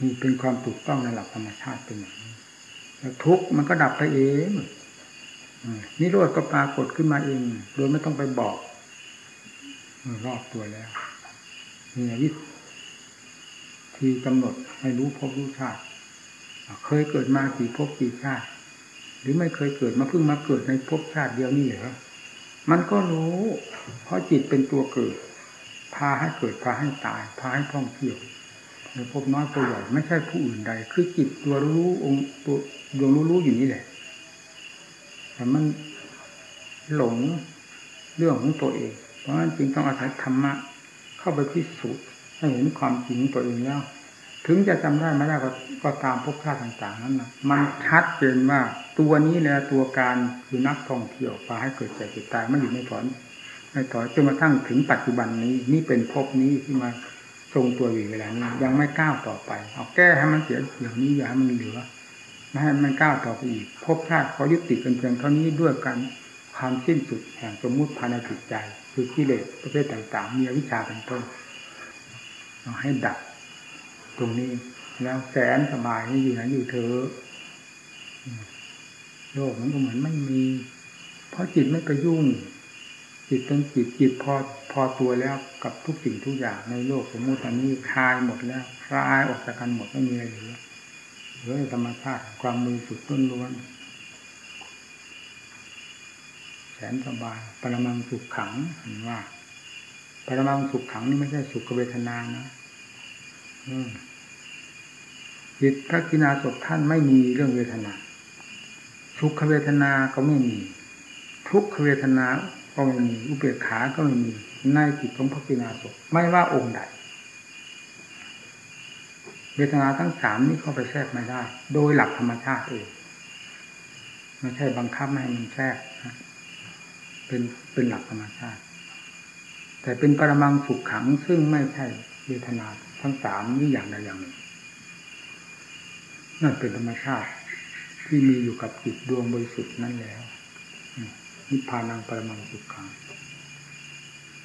S1: นี่เป็นความถูกต้องในหลักธรรมชาติเป็นอย่างนี้แล้วทุกมันก็ดับไปเองนิโรธก็ปรากฏขึ้นมาเอง โดยไม่ต้องไปบอกรอบตัวแล้วนี่วิธีกำหนดให้รู้พบรู้ชาติเคยเกิดมากี่ภพกี่ชาติ หรือไม่เคยเกิดมาเพิ่งมาเกิดในภพชาติเดียวนี่เหรอมันก็รู้ เพราะจิตเป็นตัวเกิด พาให้เกิดพาให้ตาย พาให้ท่องเที่ยว ในภพน้อยภพใหญ่ไม่ใช่ผู้อื่นใด คือจิตตัวรู้องค์ตัวดวงรู้รู้อยู่นี่แหละแต่มันหลงเรื่องของตัวเอง เพราะฉะนั้นจึงต้องอาศัยธรรมะ เข้าไปพิสูจน์ให้เห็นความจริงตัวเองแล้วถึงจะจำได้ไม่ได้ก็ก็ตามพบชาต่างๆนั้นนะมันชัดเจนว่าตัวนี้แหละตัวการคือนักท่องเที่ยวพาให้เกิดแก่เกิดตายไม่อยู่ในถอนไม่ถอยจนกระทั่งถึงปัจจุบันนี้ นี่เป็นภพนี้ที่มา ทรงตัวอยู่เวลานี้ยังไม่ก้าวต่อไป เอาแก้ให้มันเสียอย่างนี้อย่าให้มันเหลือไม่ให้มันก้าวต่อไปอีกภพชาติขอยุติกันเพียงเท่านี้ด้วยกันความสิ้นสุดแห่งสมมุติภายในจิตใจ คือกิเลสประเภทต่างๆมีวิชาเป็นต้นเราให้ดับตรงนี้แล้วแสนสบายนี่อยู่ไหนอยู่เถอะโลกมันก็เหมือนไม่มี เพราะจิตไม่ไปยุ่ง จิตเป็นจิตจิตพอ พอตัวแล้วกับทุกสิ่งทุกอย่างในโลกสมมุติอันนี้คลายหมดแล้วคลายออกจากกันหมดไม่มีอะไรเหลือเหลือธรรมชาติความมือสุดต้นล้วนแสนสบายปรมังสุขขังเห็นว่าปรมังสุขขังนี่ไม่ใช่สุขเวทนานะจิตพระกินาศพท่านไม่มีเรื่องเวทนา สุขเวทนาก็ไม่มี ทุกขเวทนาก็ไม่มี อุเบกขาก็ไม่มี ในจิตของพระกินาศพไม่ว่าองค์ใดเวทนาทั้งสามนี้เข้าไปแทรกไม่ได้ โดยหลักธรรมชาติเองไม่ใช่บังคับไม่ให้มันแทรกเป็นเป็นหลักธรรมชาติ แต่เป็นปรมังสุขขังซึ่งไม่ใช่เวทนาทั้งสามนี้อย่างใดอย่างหนึ่งนั่นเป็นธรรมชาติที่มีอยู่กับจิตดวงบริสุทธิ์นั่นแล้วนิพพานังปรมังสุขขัง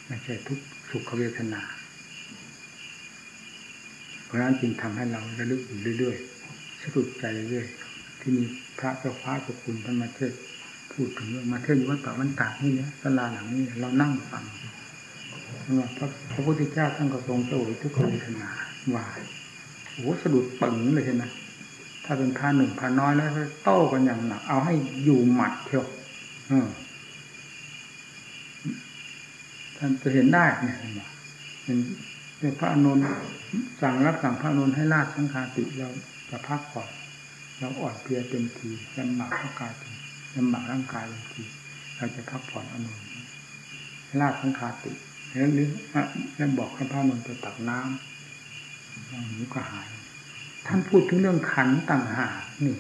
S1: ไม่ใช่ทุกสุขเวทนา เพราะนั้นจึงทำให้เราระลึกอยู่เรื่อยๆสะดุดใจเรื่อยๆที่มีพระเจ้าฟ้าสุคุณท่านมาเทศพูดถึงเรื่องมาเทศอยู่วัดป่าวันตากนี่เนี่ยตลาหลังนี้เรานั่งฟังว่าพระพระพุทธเจ้าท่านก็ทรงเสวยทุกขเวทนาว่าโอ้สะดุดปึงเลยใช่ไหมถ้าเป็นพาหนึ่งพาน้อยแล้วโต้กันอย่างหนักเอาให้อยู่หมัดเที่ยว ท่านจะเห็นได้เนี่ยเห็นไหมเป็นพระอนุนสั่งรับสั่งพระอนุนให้ลาดสังฆาติเราจะพักผ่อนเราอ่อนเพลียเต็มทีลำบากร่างกายเต็มลำบากร่างกายเต็มทีเราจะพักผ่อนอนุนลาดสังฆาติแล้วนึกแล้วบอกให้พระอนุนจะตักน้ำอย่างนี้ก็หาย ท่านพูดถึงเรื่องขันต่างหากนี่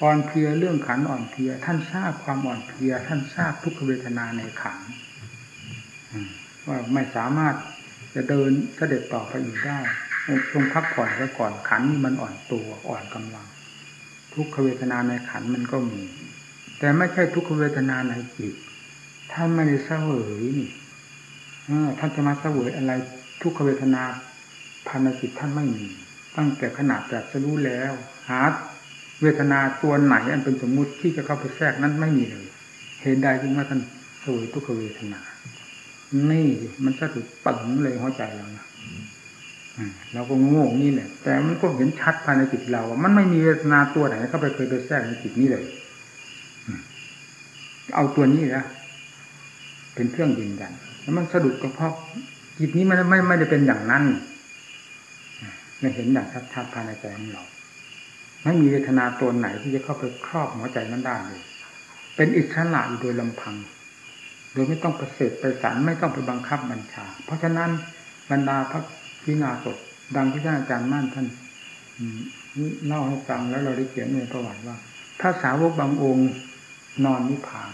S1: อ่อนเพลียเรื่องขันอ่อนเพลียท่านทราบความอ่อนเพลียท่านทราบทุกขเวทนาในขัน ว่าไม่สามารถจะเดินเสด็จต่อไปอีกได้ทรงพักผ่อนไว้ก่อนขันมันอ่อนตัวอ่อนกำลัง ทุกขเวทนาในขันมันก็มี แต่ไม่ใช่ทุกขเวทนาในจิตท่านไม่ได้เสวยนี่ท่านจะมาเสวยอะไร ทุกขเวทนาภายในจิตท่านไม่มี ตั้งแต่ขนาดแต่จะรู้แล้ว หาเวทนาตัวไหนอันเป็นสมมุติที่จะเข้าไปแทรกนั้นไม่มีเลย เหตุใดจึงว่าท่านสวยทุกขเวทนา นี่มันสะดุดปังเลยหัวใจเรานะเราก็โง่นี่แหละ แต่มันก็เห็นชัดภายในจิตเราว่ามันไม่มีเวทนาตัวไหนเข้าไปเคยไปแทรกในจิตนี้เลยเอาตัวนี้นะเป็นเครื่องยืนยันแล้วมันสะดุดก็เพราะจิตนี้มันไม่ไม่ได้เป็นอย่างนั้นไม่เห็นอย่างชัดๆภายในใจของเราไม่มีเวทนาตัวไหนที่จะเข้าไปครอบหัวใจนั้นได้เลยเป็นอิสระอยู่โดยลำพัง โดยไม่ต้องประเสริฐไปสารไม่ต้องไปบังคับบัญชา เพราะฉะนั้นบรรดาพระพิณาสดดังที่ท่านอาจารย์มั่นท่านเล่าให้ฟังแล้วเราได้เขียนในประวัติว่าถ้าสาวกบางองค์นอนนิพพาน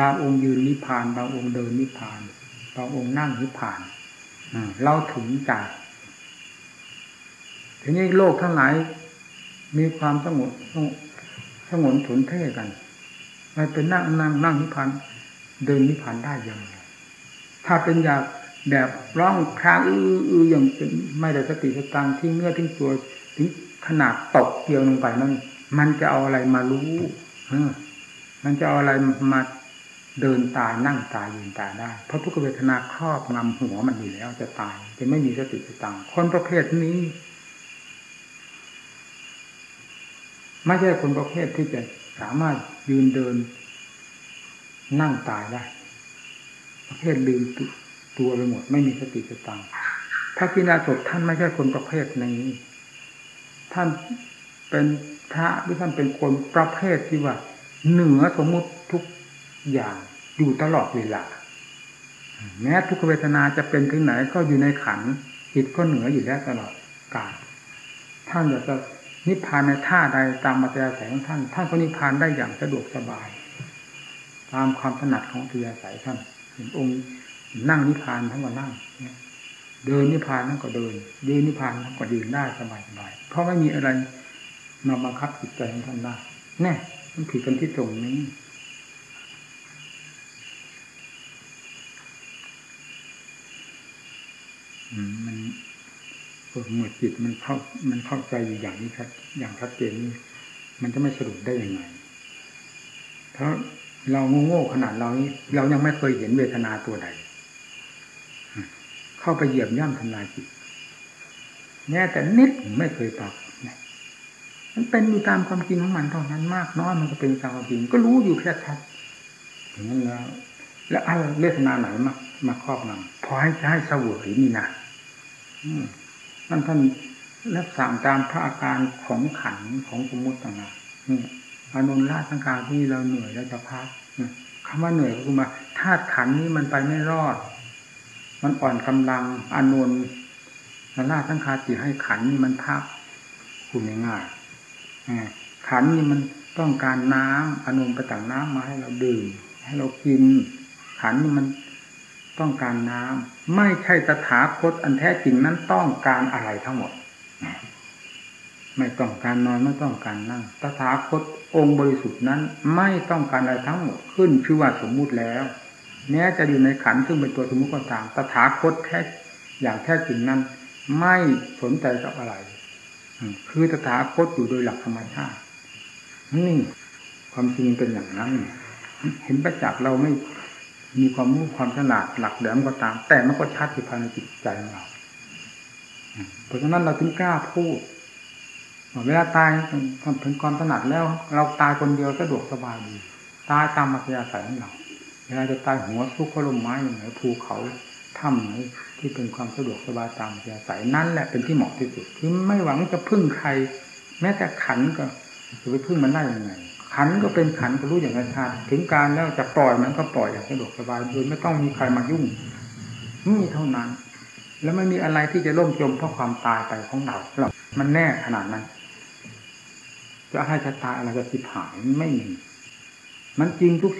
S1: บางองค์ยืนนิพพาน บางองค์เดินนิพพาน บางองค์นั่งนิพพานเราถึงใจทีนี้โลกทั้งหลายมีความสงบสงบสนเท่กันไปเป็นนั่งนั่งนั่งนิพพาน เดินนิพพานได้ยังไงถ้าเป็นอย่ากแบบร้องครางอื้ออืออย่างเป็นไม่ได้สติสตังที่เนื้อทิ้งตัวถึงขนาดตกเกี่ยวลงไปนั่นมันจะเอาอะไรมารู้เออมันจะเอาอะไรมาเดินตายนั่งตายยืนตายได้ เพราะทุกเวทนาครอบงำหัวมันอยู่แล้วจะตาย จะไม่มีสติสตังคนประเภทนี้ไม่ใช่คนประเภทที่จะสามารถยืนเดิน นั่งตายได้ประเภทลืมตัวไปหมด ไม่มีสติสตังพระกินาศท่านไม่ใช่คนประเภทนี้ ท่านเป็นพระหรือท่านเป็นคนประเภทที่ว่า เหนือสมมุติทุกอย่างอยู่ตลอดเวลา แม้ทุกเวทนาจะเป็นถึงไหนก็อยู่ในขันจิตก็เหนืออยู่แล้วตลอดกาลท่านอยากจะนิพพานในท่าใดตามมัตยาสายของท่าน ท่านก็นิพพานได้อย่างสะดวกสบาย ตามความถนัดของตัยสายท่านเห็นองค์นั่งนิพพานทั้งวันนั่งเดินนิพพานทั้งก็เดินยืนนิพพานทั้งก็ยืนได้สบายสบายเพราะไม่มีอะไรมาบังคับจิตใจของท่านได้แน่มันผิดกันที่ตรงนี้มันเมื่อจิตมันเข้ามันเข้าใจอยู่อย่างนี้ครับ อย่างชัดเจนนี้มันจะไม่สรุปได้ยังไงเพราะ เราโง่ๆขนาดเรานี้ เรายังไม่เคยเห็นเวทนาตัวใด เข้าไปเหยียบย่ำทำลายจิตแม้แต่นิดไม่เคยปรับมันเป็นอยู่ตามความจริงของมันเท่านั้นมากน้อยมันก็เป็นตามความจริง ก็รู้อยู่แค่ชัดอย่างนั้นแล้วแล้วอะไรเวทนาไหนมามาครอบงำพอให้ให้เสวยนี่นะนั่นท่านรับสั่งตามพระอาการของขันของสมมติต่างๆ นี่อนุราสังการที่เราเหนื่อยแล้วจะพักคำว่าเหนื่อยก็คือมาธาตุขันนี้มันไปไม่รอด มันอ่อนกำลังอนุนราสังคาติให้ขันนี้มันพักคุณง่ายๆขันนี้มันต้องการน้ำอนุนไปตักน้ำมาให้เราดื่มให้เรากิน ขันนี้มันต้องการน้ำไม่ใช่ตถาคตอันแท้จริงนั้นต้องการอะไรทั้งหมด ไม่ต้องการนอนไม่ต้องการนั่งตถาคตองค์บริสุทธิ์นั้น ไม่ต้องการอะไรทั้งหมดขึ้นชื่อว่าสมมุติแล้วแม้จะอยู่ในขันธ์ซึ่งเป็นตัวสมมุติก็ตามตถาคตแท้อย่างแท้จริงนั้น ไม่สนใจกับอะไร คือตถาคตอยู่โดยหลักธรรมชาตินี่ความจริงเป็นอย่างนั้น เห็นประจักษ์เราไม่มีความรู้ความฉลาดหลักแหลมก็ตาม แต่มันก็ชัดอยู่ภายในจิตใจของเรา เพราะฉะนั้นเราถึงกล้าพูด เวลาตายเป็นความถนัดแล้ว เราตายคนเดียวสะดวกสบายดี ตายตามอัธยาศัยของเราเวลาจะตายหัวซุกก็ลมไม้อย่างไหนภูเขาถ้ำไหนที่เป็นความสะดวกสบายตามอัธยาศัยนั่นแหละเป็นที่เหมาะที่สุดคือไม่หวังจะพึ่งใคร แม้แต่ขันก็จะไปพึ่งมันได้ยังไงขันก็เป็นขันก็รู้อย่างไรชาติถึงการแล้วจะปล่อยมันก็ปล่อยอย่างสะดวกสบายโดยไม่ต้องมีใครมายุ่งนี่เท่านั้น แล้วไม่มีอะไรที่จะล่มจมเพราะความตายไปของเราหรอกมันแน่ขนาดนั้น จะให้ชะตาอะไรจะสิบหายไม่มีมันจริงทุก